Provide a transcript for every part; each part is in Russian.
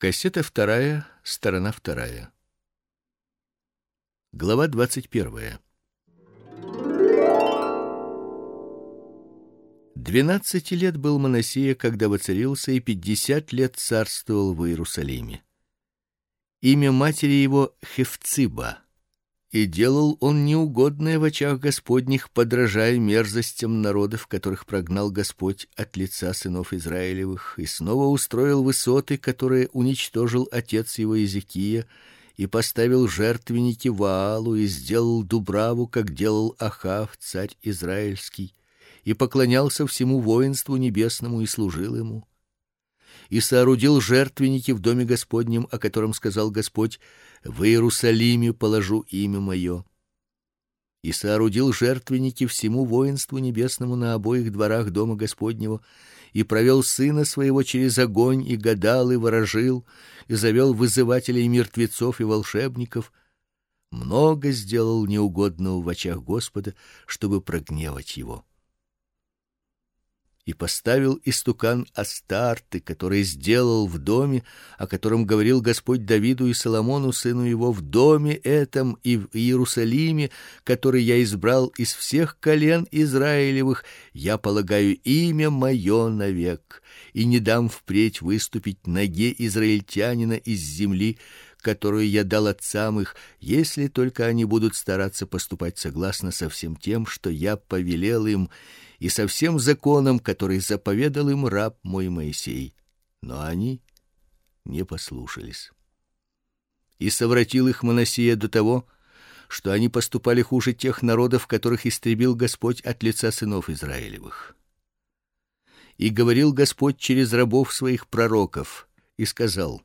Кассета вторая, сторона вторая. Глава двадцать первая. Двенадцати лет был Манасия, когда воцарился, и пятьдесят лет царствовал в Иерусалиме. Имя матери его Хефциба и делал он неугодное в очах Господних, подражая мерзостям народов, которых прогнал Господь от лица сынов Израилевых, и снова устроил высоты, которые уничтожил отец его Иезекия, и поставил жертвенники Ваалу и сделал дубраву, как делал Ахав, царь израильский, и поклонялся всему воинству небесному и служил ему и соорудил жертвенники в доме Господнем, о котором сказал Господь: в Иерусалиме положу имя мое. И соорудил жертвенники всему воинству небесному на обоих дворах дома Господнего, и провел сына своего через огонь и гадал и ворожил, и завел вызывателей мертвецов и волшебников. Много сделал неугодного в очах Господа, чтобы прогневать его и поставил истукан Астарты, который сделал в доме, о котором говорил Господь Давиду и Соломону сыну его в доме этом и в Иерусалиме, который я избрал из всех колен Израилевых, я полагаю имя мое навек и не дам впредь выступить ноге израильтянина из земли, которую я дал отцам их, если только они будут стараться поступать согласно со всем тем, что я повелел им и со всем законом, который заповедал им раб мой Моисей. Но они не послушались. И совратил их Манасия до того, что они поступали хуже тех народов, которых истребил Господь от лица сынов Израилевых. И говорил Господь через рабов своих пророков и сказал: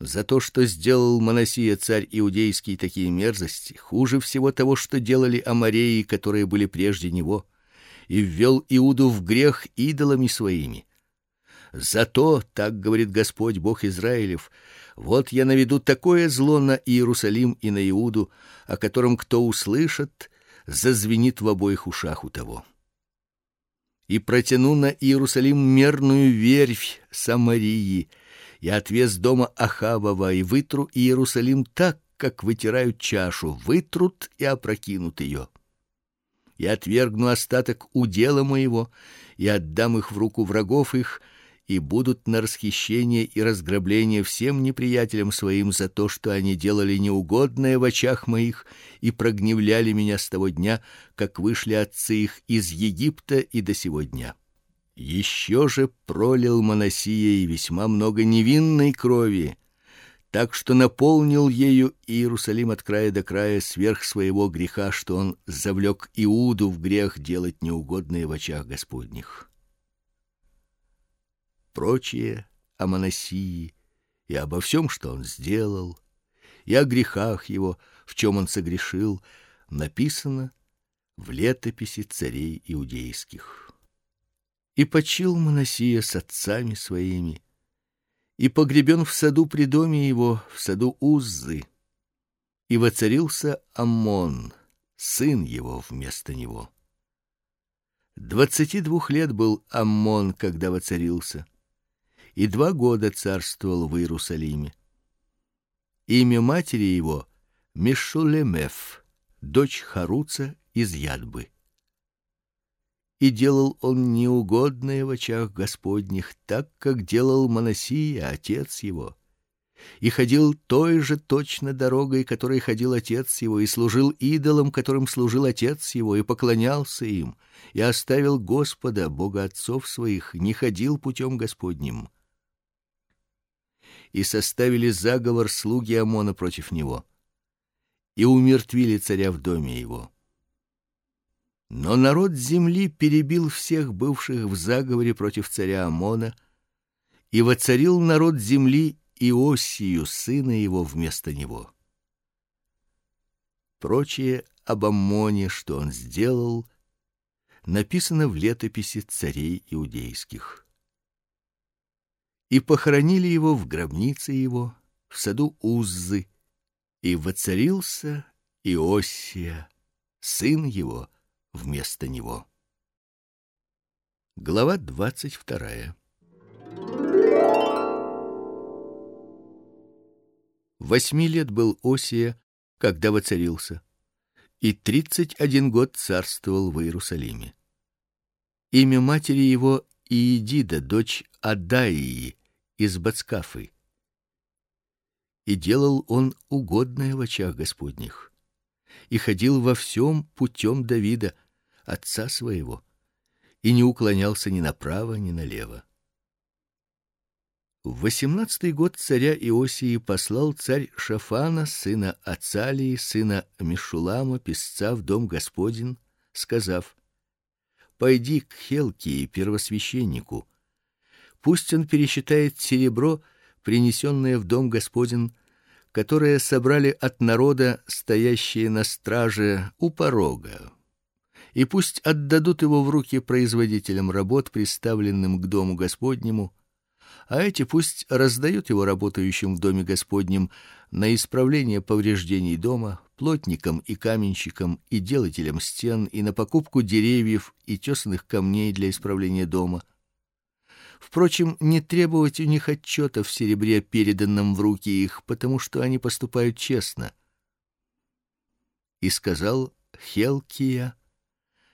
за то, что сделал Манасия царь иудейский такие мерзости, хуже всего того, что делали амореи, которые были прежде него, и ввел Иуду в грех идолами своими. Зато, так говорит Господь Бог Израилев, вот я наведу такое зло на Иерусалим и на Иуду, о котором кто услышит, зазвенит в обоих ушах у того. И протяну на Иерусалим мерную верфь Самарии, и отвес дома Ахавова и вытру Иерусалим так, как вытирают чашу, вытрут и опрокинут ее и отвергну остаток удела моего и отдам их в руку врагов их, и будут на расхищение и разграбление всем неприятелям своим за то, что они делали неугодное в очах моих и прогневляли меня с того дня, как вышли отцы их из Египта и до сего дня. Еще же пролил Манасия и весьма много невинной крови, так что наполнил ею Иерусалим от края до края сверх своего греха, что он завлек Иуду в грех делать неугодное в очах Господних. Прочее о Манасии и обо всем, что он сделал, и о грехах его, в чем он согрешил, написано в летописи царей иудейских. И почил Манасия с отцами своими, и погребен в саду при доме его, в саду Уззы. И воцарился Амон, сын его вместо него. Двадцати двух лет был Амон, когда воцарился, и два года царствовал в Иерусалиме. Имя матери его Мешулемеф, дочь Харуца из Ядбы и делал он неугодное в очах Господних, так как делал Манасия отец его. И ходил той же точно дорогой, которой ходил отец его, и служил идолам, которым служил отец его, и поклонялся им, и оставил Господа, Бога отцов своих, не ходил путем Господним. И составили заговор слуги Амона против него, и умертвили царя в доме его. Но народ земли перебил всех бывших в заговоре против царя Амона и воцарил народ земли Иосию, сына его, вместо него. Прочее об Амоне, что он сделал, написано в летописи царей иудейских. И похоронили его в гробнице его в саду Уззы, и воцарился Иосия, сын его, вместо него. Глава двадцать вторая. Восьми лет был Осия, когда воцарился, и тридцать один год царствовал в Иерусалиме. Имя матери его Иедида, дочь Адаии из Бацкафы. И делал он угодное в очах Господних, и ходил во всем путем Давида, отца своего, и не уклонялся ни направо, ни налево. В восемнадцатый год царя Иосии послал царь Шафана сына Ацалии, сына Мишулама, писца в дом Господин, сказав: Пойди к Хелкии, первосвященнику. Пусть он пересчитает серебро, принесенное в дом Господин, которое собрали от народа, стоящие на страже у порога. И пусть отдадут его в руки производителям работ, приставленным к дому Господнему а эти пусть раздают его работающим в доме Господнем на исправление повреждений дома, плотникам и каменщикам и делателям стен и на покупку деревьев и тесаных камней для исправления дома. Впрочем, не требовать у них отчета в серебре, переданном в руки их, потому что они поступают честно. И сказал Хелкия,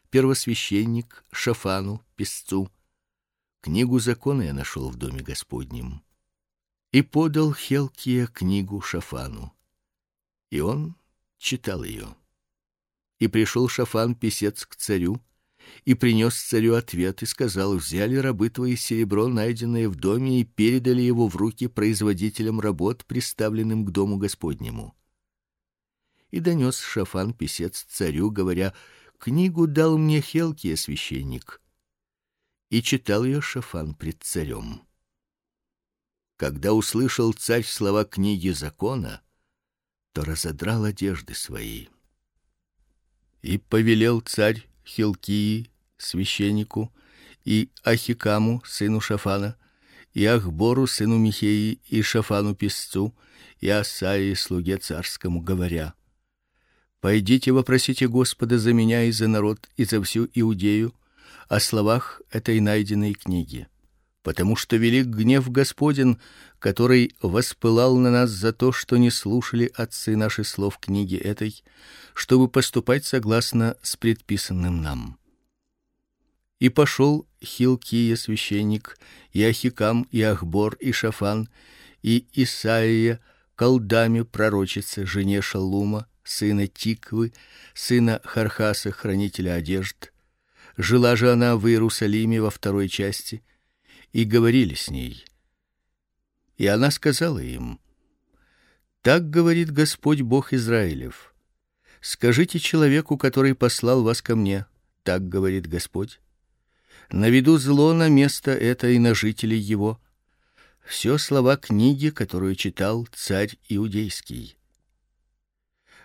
первосвященник Шафану, писцу: Книгу закона я нашел в доме Господнем. И подал Хелкия книгу Шафану. И он читал ее. И пришел Шафан писец к царю и принес царю ответ и сказал: "Взяли рабы твои серебро, найденное в доме, и передали его в руки производителям работ, приставленным к дому Господнему". И донес Шафан писец царю, говоря: "Книгу дал мне Хелкия священник" и читал ее Шафан пред царем. Когда услышал царь слова книги закона, то разодрал одежды свои. И повелел царь Хилкии, священнику, и Ахикаму, сыну Шафана, и Ахбору, сыну Михеи, и Шафану писцу, и Асаии, слуге царскому, говоря: Пойдите вопросите Господа за меня и за народ и за всю Иудею, о словах этой найденной книги, потому что велик гнев Господин, который воспылал на нас за то, что не слушали отцы наши слов книги этой, чтобы поступать согласно с предписанным нам. И пошел Хилкия священник, и Ахикам, и Ахбор, и Шафан, и Исаия, колдами пророчицы жене Шалума, сына Тиквы, сына Хархаса, хранителя одежд, Жила же она в Иерусалиме во второй части, и говорили с ней. И она сказала им: Так говорит Господь Бог Израилев: Скажите человеку, который послал вас ко мне, так говорит Господь: наведу зло на место это и на жителей его. Все слова книги, которую читал царь иудейский.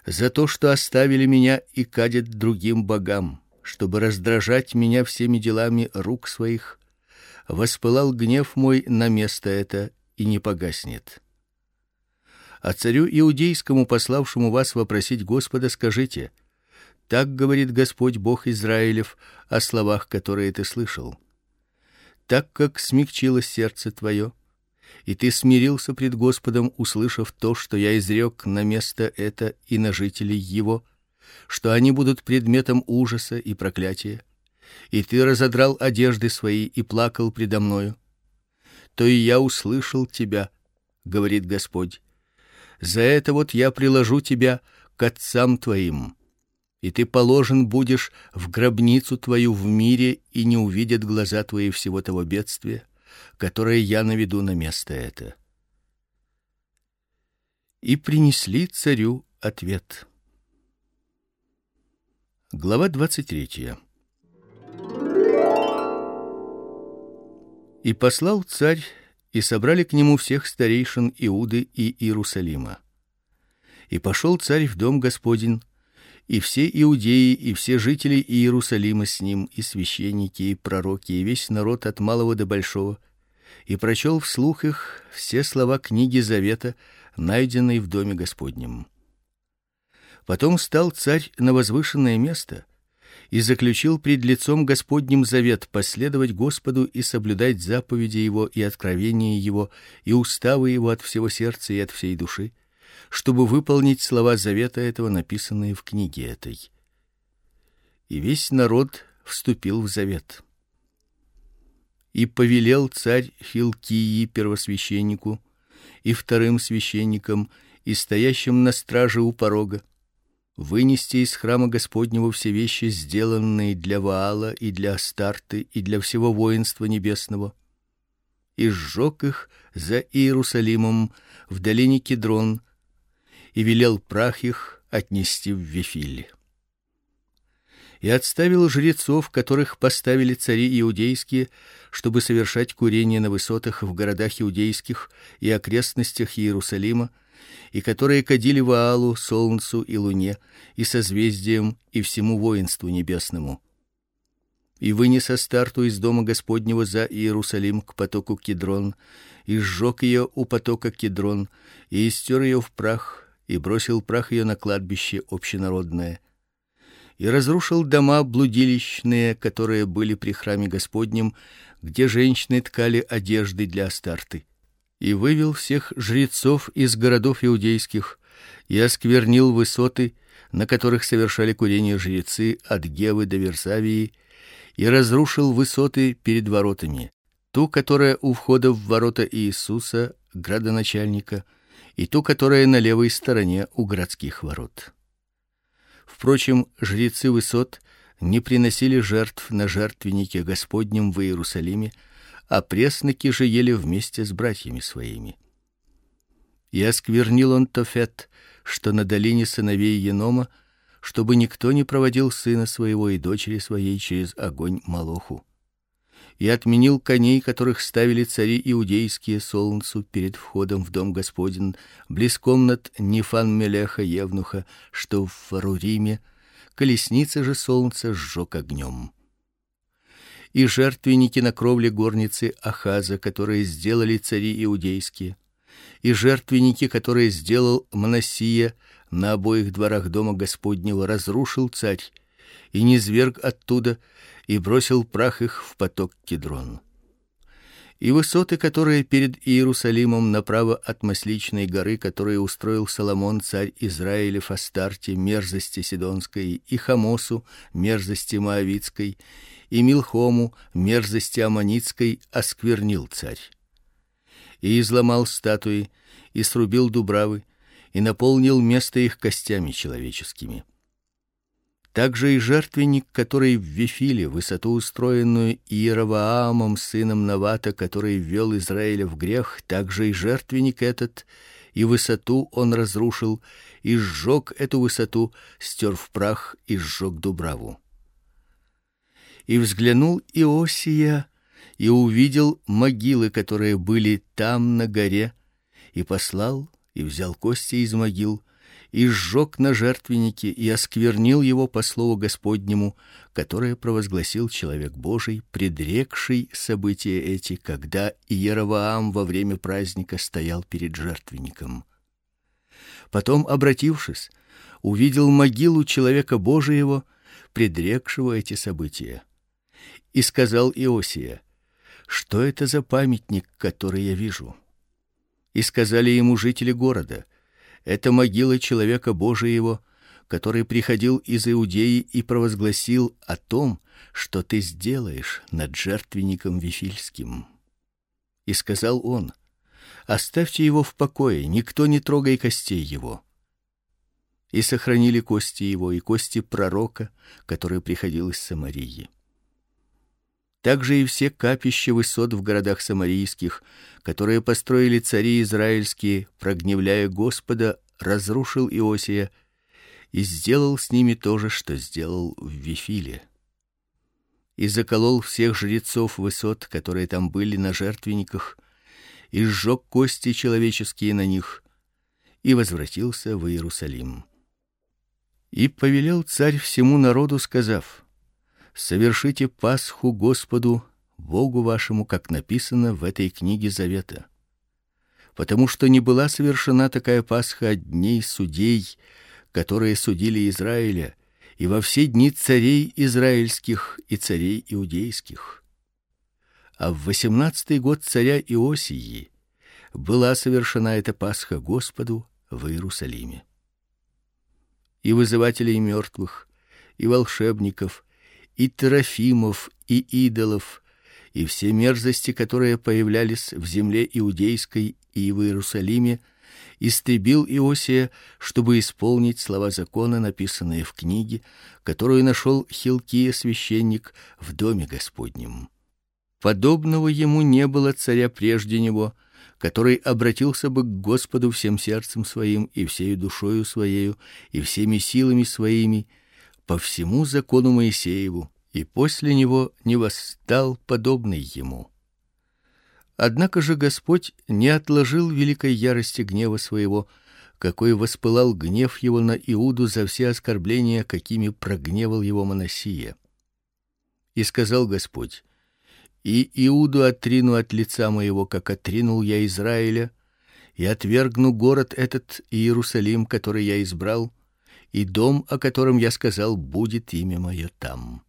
За то, что оставили меня и кадят другим богам, чтобы раздражать меня всеми делами рук своих, воспылал гнев мой на место это и не погаснет. А царю иудейскому, пославшему вас вопросить Господа, скажите: так говорит Господь Бог Израилев о словах, которые ты слышал. Так как смягчилось сердце твое, и ты смирился пред Господом, услышав то, что я изрек на место это и на жителей его, что они будут предметом ужаса и проклятия, и ты разодрал одежды свои и плакал предо мною, то и я услышал тебя, говорит Господь. За это вот я приложу тебя к отцам твоим, и ты положен будешь в гробницу твою в мире, и не увидят глаза твои всего того бедствия, которое я наведу на место это. И принесли царю ответ. Глава 23. И послал царь, и собрали к нему всех старейшин Иуды и Иерусалима. И пошел царь в дом Господин, и все иудеи и все жители Иерусалима с ним, и священники, и пророки, и весь народ от малого до большого, и прочел вслух их все слова книги завета, найденной в доме Господнем. Потом стал царь на возвышенное место и заключил пред лицом Господним завет последовать Господу и соблюдать заповеди его и откровения его и уставы его от всего сердца и от всей души, чтобы выполнить слова завета этого, написанные в книге этой. И весь народ вступил в завет. И повелел царь Хилкии первосвященнику и вторым священникам и стоящим на страже у порога вынести из храма Господнего все вещи, сделанные для Ваала и для Астарты и для всего воинства небесного, и сжег их за Иерусалимом в долине Кедрон, и велел прах их отнести в Вифиль и отставил жрецов, которых поставили цари иудейские, чтобы совершать курение на высотах в городах иудейских и окрестностях Иерусалима, и которые кадили Ваалу, солнцу и луне, и созвездиям и всему воинству небесному. И вынес Астарту из дома Господнего за Иерусалим к потоку Кедрон, и сжег ее у потока Кедрон, и истер ее в прах, и бросил прах ее на кладбище общенародное и разрушил дома блудилищные, которые были при храме Господнем, где женщины ткали одежды для Астарты, и вывел всех жрецов из городов иудейских и осквернил высоты, на которых совершали курение жрецы от Гевы до Версавии, и разрушил высоты перед воротами, ту, которая у входа в ворота Иисуса, градоначальника, и ту, которая на левой стороне у городских ворот. Впрочем, жрецы высот не приносили жертв на жертвеннике Господнем в Иерусалиме, а пресноки же ели вместе с братьями своими. И осквернил он Тофет, что на долине сыновей Енома, чтобы никто не проводил сына своего и дочери своей через огонь Малоху и отменил коней, которых ставили цари иудейские солнцу перед входом в дом Господень, близ комнат Нифан-Мелеха евнуха, что в Фаруриме, колесницы же солнца сжег огнем. И жертвенники на кровле горницы Ахаза, которые сделали цари иудейские, и жертвенники, которые сделал Манасия на обоих дворах дома Господнего, разрушил царь и низверг оттуда и бросил прах их в поток Кедрон. И высоты, которые перед Иерусалимом направо от Масличной горы, которые устроил Соломон царь Израиля в Астарте, мерзости сидонской, и Хамосу, мерзости моавитской, и Милхому, мерзости аммонитской, осквернил царь. И изломал статуи, и срубил дубравы, и наполнил место их костями человеческими также и жертвенник, который в Вифиле, высоту устроенную Иеровоамом сыном Навата, который ввел Израиля в грех, также и жертвенник этот и высоту он разрушил, и сжег эту высоту, стер в прах и сжег дубраву. И взглянул Иосия и увидел могилы, которые были там на горе, и послал и взял кости из могил и сжег на жертвеннике и осквернил его по слову Господнему, которое провозгласил человек Божий, предрекший события эти, когда Иеровоам во время праздника стоял перед жертвенником. Потом, обратившись, увидел могилу человека Божиего, предрекшего эти события. И сказал Иосия: "Что это за памятник, который я вижу?" И сказали ему жители города: это могила человека Божиего, который приходил из Иудеи и провозгласил о том, что ты сделаешь над жертвенником Вифильским. И сказал он: Оставьте его в покое, никто не трогай костей его. И сохранили кости его и кости пророка, который приходил из Самарии. Также и все капища высот в городах самарийских, которые построили цари израильские, прогневляя Господа, разрушил Иосия и сделал с ними то же, что сделал в Вифиле. И заколол всех жрецов высот, которые там были на жертвенниках, и сжег кости человеческие на них, и возвратился в Иерусалим. И повелел царь всему народу, сказав: совершите Пасху Господу Богу вашему, как написано в этой книге завета. Потому что не была совершена такая Пасха дней судей, которые судили Израиля, и во все дни царей израильских и царей иудейских. А в восемнадцатый год царя Иосии была совершена эта Пасха Господу в Иерусалиме. И вызывателей мертвых, и волшебников, и трофимов, и идолов, и все мерзости, которые появлялись в земле иудейской и в Иерусалиме, истребил Иосия, чтобы исполнить слова закона, написанные в книге, которую нашел Хилкия священник в доме Господнем. Подобного ему не было царя прежде него, который обратился бы к Господу всем сердцем своим и всей душою своей и всеми силами своими по всему закону Моисееву, и после него не восстал подобный ему. Однако же Господь не отложил великой ярости гнева своего, какой воспылал гнев его на Иуду за все оскорбления, какими прогневал его Манасия. И сказал Господь: и Иуду отрину от лица моего, как отринул я Израиля, и отвергну город этот Иерусалим, который я избрал, и дом, о котором я сказал, будет имя мое там.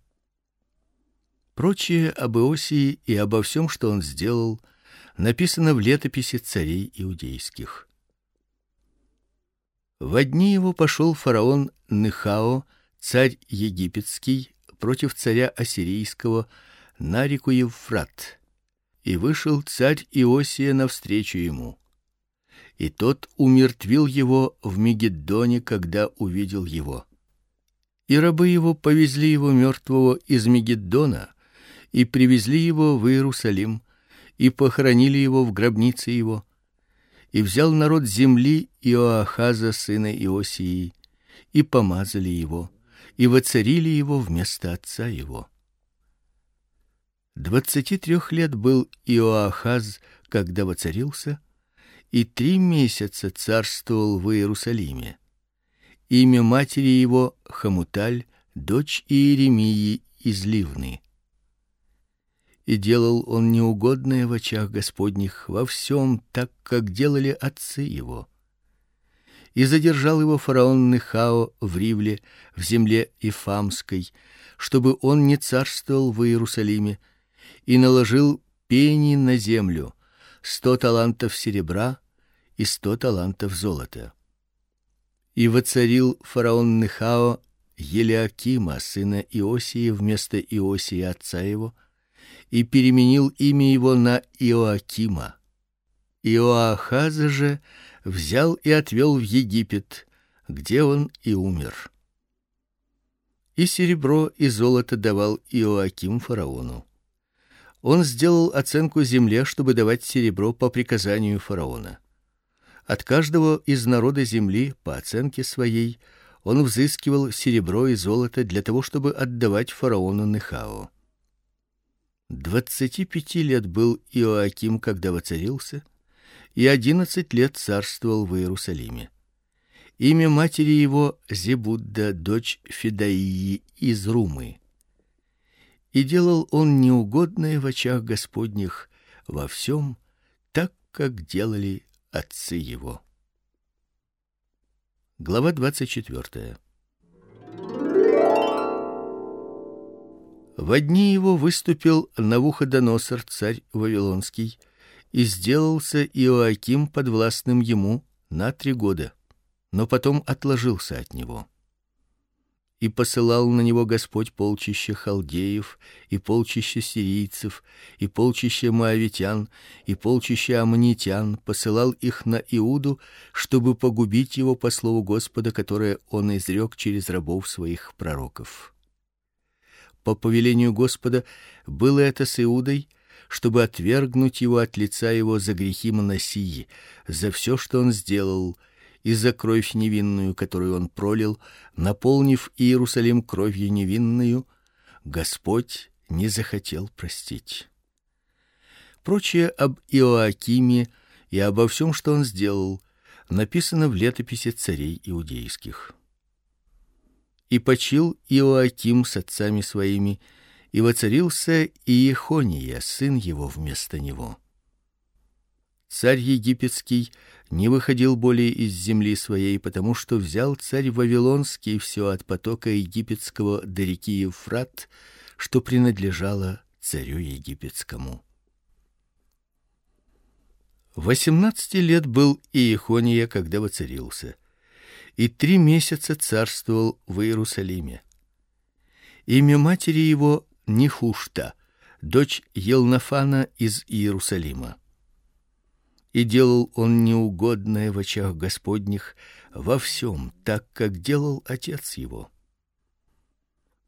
Прочее об Иосии и обо всем, что он сделал, написано в летописи царей иудейских. В одни его пошел фараон Нехао, царь египетский, против царя ассирийского на реку Евфрат. И вышел царь Иосия навстречу ему. И тот умертвил его в Мегиддоне, когда увидел его. И рабы его повезли его мертвого из Мегиддона и привезли его в Иерусалим и похоронили его в гробнице его. И взял народ земли Иоахаза сына Иосии и помазали его и воцарили его вместо отца его. Двадцати трех лет был Иоахаз, когда воцарился, и три месяца царствовал в Иерусалиме. Имя матери его Хамуталь, дочь Иеремии из Ливны и делал он неугодное в очах Господних во всем, так как делали отцы его. И задержал его фараон Нехао в Ривле, в земле Ифамской, чтобы он не царствовал в Иерусалиме, и наложил пени на землю, сто талантов серебра и сто талантов золота. И воцарил фараон Нехао Елиакима, сына Иосии, вместо Иосии отца его, и переменил имя его на Иоакима. Иоахаза же взял и отвел в Египет, где он и умер. И серебро и золото давал Иоаким фараону. Он сделал оценку земле, чтобы давать серебро по приказанию фараона. От каждого из народа земли по оценке своей он взыскивал серебро и золото для того, чтобы отдавать фараону Нехао. Двадцати пяти лет был Иоаким, когда воцарился, и одиннадцать лет царствовал в Иерусалиме. Имя матери его Зебудда, дочь Федаии из Румы. И делал он неугодное в очах Господних во всем, так как делали отцы его. Глава двадцать четвертая. В одни его выступил Навуходоносор, царь вавилонский, и сделался Иоаким подвластным ему на три года, но потом отложился от него. И посылал на него Господь полчища халдеев, и полчища сирийцев, и полчища моавитян, и полчища аммонитян, посылал их на Иуду, чтобы погубить его по слову Господа, которое он изрек через рабов своих пророков. По повелению Господа было это с Иудой, чтобы отвергнуть его от лица его за грехи Манасии, за все, что он сделал, и за кровь невинную, которую он пролил, наполнив Иерусалим кровью невинную, Господь не захотел простить. Прочее об Иоакиме и обо всем, что он сделал, написано в летописи царей иудейских и почил Иоаким с отцами своими, и воцарился Иехония, сын его вместо него. Царь египетский не выходил более из земли своей, потому что взял царь вавилонский все от потока египетского до реки Евфрат, что принадлежало царю египетскому. Восемнадцати лет был Иехония, когда воцарился, и три месяца царствовал в Иерусалиме. Имя матери его Нихушта, дочь Елнафана из Иерусалима. И делал он неугодное в очах Господних во всем, так как делал отец его.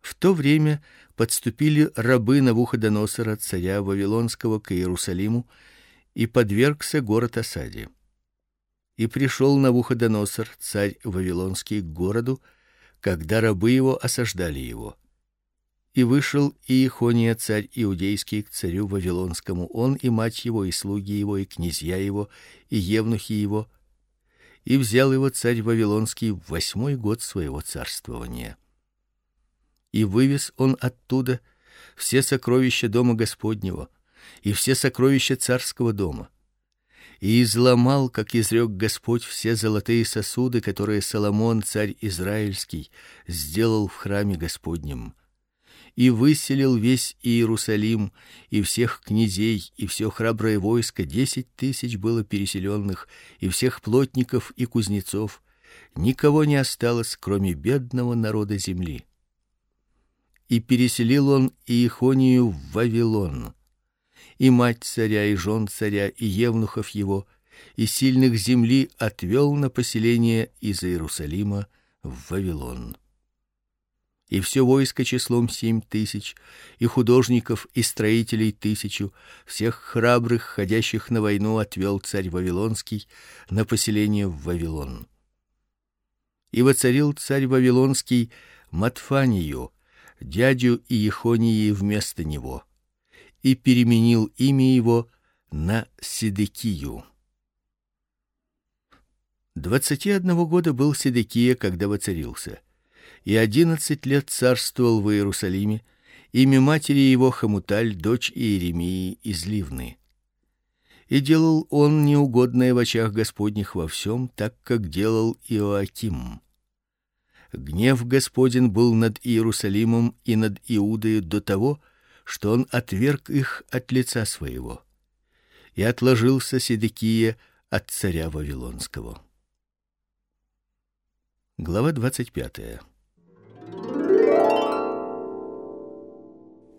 В то время подступили рабы Навуходоносора, царя вавилонского, к Иерусалиму и подвергся город осаде. И пришел Навуходоносор, царь вавилонский, к городу, когда рабы его осаждали его. И вышел Иехония, царь иудейский, к царю вавилонскому, он и мать его, и слуги его, и князья его, и евнухи его, и взял его царь вавилонский в восьмой год своего царствования. И вывез он оттуда все сокровища дома Господнего, и все сокровища царского дома. И изломал, как изрек Господь, все золотые сосуды, которые Соломон, царь израильский, сделал в храме Господнем. И выселил весь Иерусалим и всех князей и все храброе войско, десять тысяч было переселенных, и всех плотников и кузнецов, никого не осталось, кроме бедного народа земли. И переселил он Иехонию в Вавилон и мать царя, и жен царя, и евнухов его, и сильных земли отвел на поселение из Иерусалима в Вавилон. И все войско числом семь тысяч, и художников и строителей тысячу, всех храбрых, ходящих на войну, отвел царь вавилонский на поселение в Вавилон. И воцарил царь вавилонский Матфанию, дядю Иехонии вместо него и переменил имя его на Седекию. Двадцати одного года был Седекия, когда воцарился, и одиннадцать лет царствовал в Иерусалиме. Имя матери его Хамуталь, дочь Иеремии из Ливны. И делал он неугодное в очах Господних во всем, так как делал Иоаким. Гнев Господин был над Иерусалимом и над Иудой до того, что он отверг их от лица своего. И отложился Седекия от царя вавилонского. Глава двадцать пятая.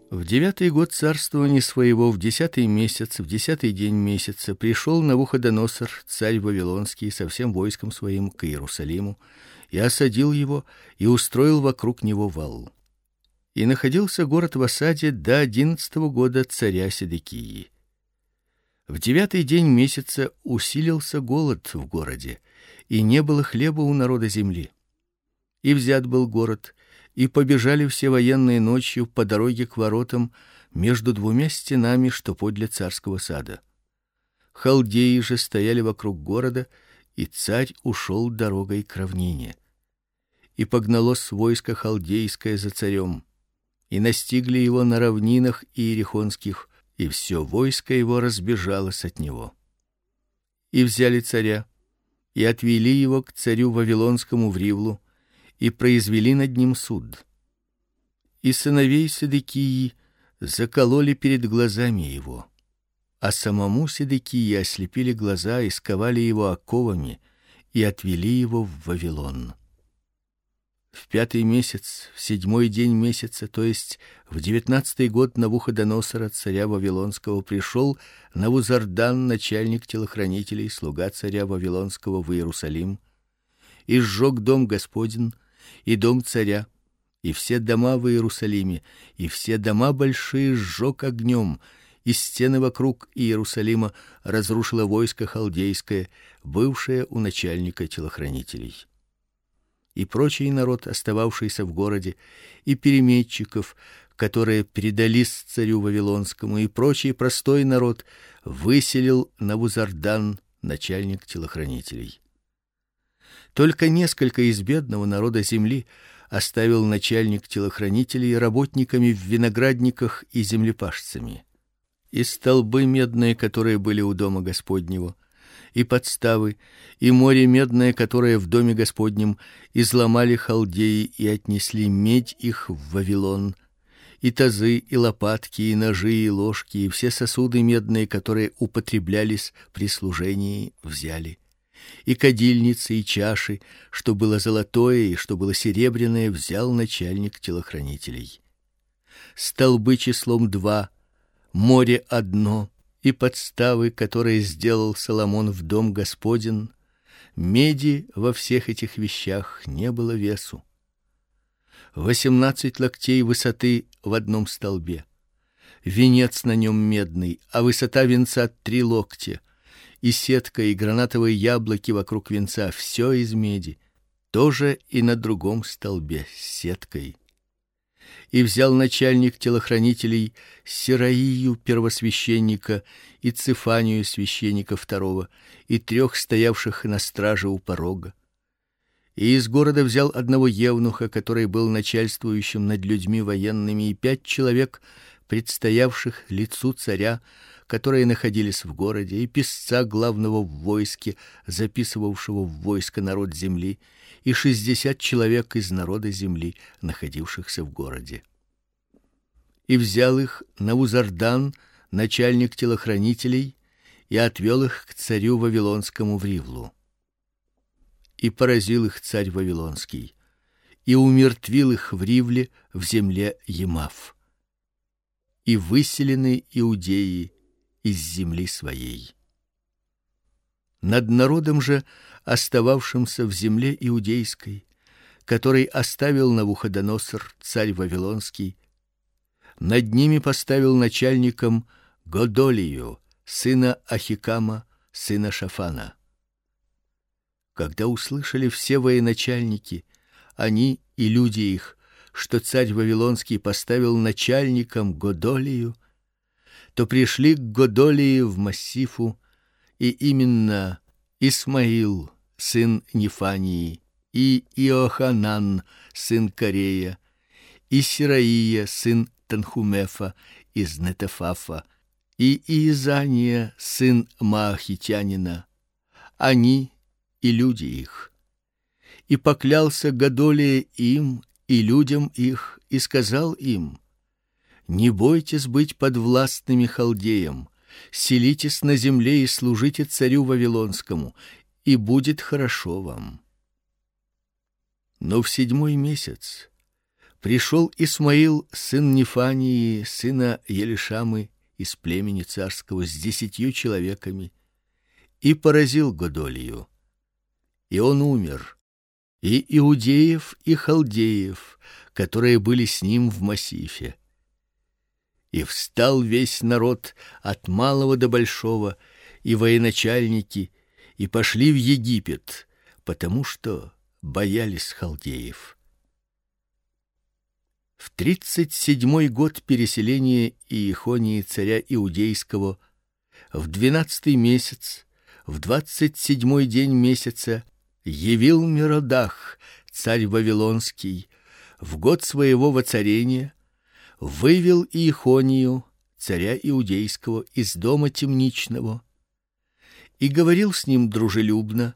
В девятый год царствования своего, в десятый месяц, в десятый день месяца, пришел Навуходоносор, царь вавилонский, со всем войском своим к Иерусалиму, и осадил его, и устроил вокруг него вал и находился город в осаде до одиннадцатого года царя Седекии. В девятый день месяца усилился голод в городе, и не было хлеба у народа земли. И взят был город, и побежали все военные ночью по дороге к воротам между двумя стенами, что подле царского сада. Халдеи же стояли вокруг города, и царь ушел дорогой к равнине. И погналось войско халдейское за царем и настигли его на равнинах иерихонских, и все войско его разбежалось от него. И взяли царя и отвели его к царю вавилонскому в Ривлу и произвели над ним суд. И сыновей Седекии закололи перед глазами его, а самому Седекии ослепили глаза и сковали его оковами и отвели его в Вавилон в пятый месяц, в седьмой день месяца, то есть в девятнадцатый год Навуходоносора царя вавилонского пришел Навузардан, начальник телохранителей, слуга царя вавилонского в Иерусалим, и сжег дом Господин и дом царя, и все дома в Иерусалиме, и все дома большие сжег огнем, и стены вокруг Иерусалима разрушило войско халдейское, бывшее у начальника телохранителей и прочий народ, остававшийся в городе, и переметчиков, которые передались царю вавилонскому, и прочий простой народ выселил Навузардан, начальник телохранителей. Только несколько из бедного народа земли оставил начальник телохранителей работниками в виноградниках и землепашцами. И столбы медные, которые были у дома Господнего, и подставы, и море медное, которое в доме Господнем изломали халдеи и отнесли медь их в Вавилон, и тазы, и лопатки, и ножи, и ложки, и все сосуды медные, которые употреблялись при служении, взяли. И кадильницы, и чаши, что было золотое и что было серебряное, взял начальник телохранителей. Столбы числом два, море одно, и подставы, которые сделал Соломон в дом Господин, меди во всех этих вещах не было весу восемнадцать локтей высоты в одном столбе. Венец на нем медный, а высота венца три локтя. И сетка и гранатовые яблоки вокруг венца все из меди, тоже и на другом столбе с сеткой. И взял начальник телохранителей Сираию первосвященника и Цифанию священника второго и трех стоявших на страже у порога и из города взял одного евнуха, который был начальствующим над людьми военными, и пять человек, предстоявших лицу царя, которые находились в городе, и писца главного в войске, записывавшего в войско народ земли, и шестьдесят человек из народа земли, находившихся в городе. И взял их Навузардан, начальник телохранителей, и отвел их к царю вавилонскому в Ривлу и поразил их царь вавилонский, и умертвил их в Ривле в земле Емав. И выселены иудеи из земли своей. Над народом же, остававшимся в земле иудейской, который оставил Навуходоносор царь вавилонский, над ними поставил начальником Годолию, сына Ахикама, сына Шафана. Когда услышали все военачальники, они и люди их, что царь вавилонский поставил начальником Годолию, то пришли к Годолии в массифу, и именно Исмаил, сын Нефании, и Иоханан, сын Корея, и Сираия, сын Танхумефа из Нетефафа, и Иезания, сын Маахитянина. Они и люди их. И поклялся Гадолия им и людям их и сказал им: Не бойтесь быть подвластными халдеям, селитесь на земле и служите царю вавилонскому, и будет хорошо вам. Но в седьмой месяц пришел Исмаил сын Нефании, сына Елишамы из племени царского с десятью человеками, и поразил Годолию и он умер. И иудеев, и халдеев, которые были с ним в массифе. И встал весь народ от малого до большого, и военачальники, и пошли в Египет, потому что боялись халдеев. В тридцать седьмой год переселения Иехонии царя иудейского, в двенадцатый месяц, в двадцать седьмой день месяца явил Миродах, царь вавилонский, в год своего воцарения вывел Иехонию, царя иудейского, из дома темничного и говорил с ним дружелюбно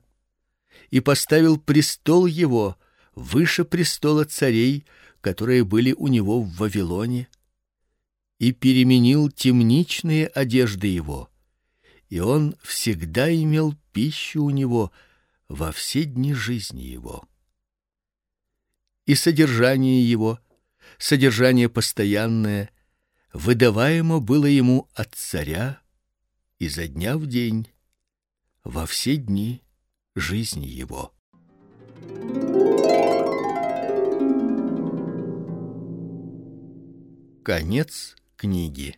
и поставил престол его выше престола царей, которые были у него в Вавилоне, и переменил темничные одежды его, и он всегда имел пищу у него во все дни жизни его. И содержание его, содержание постоянное, выдаваемо было ему от царя изо дня в день во все дни жизни его. Конец книги.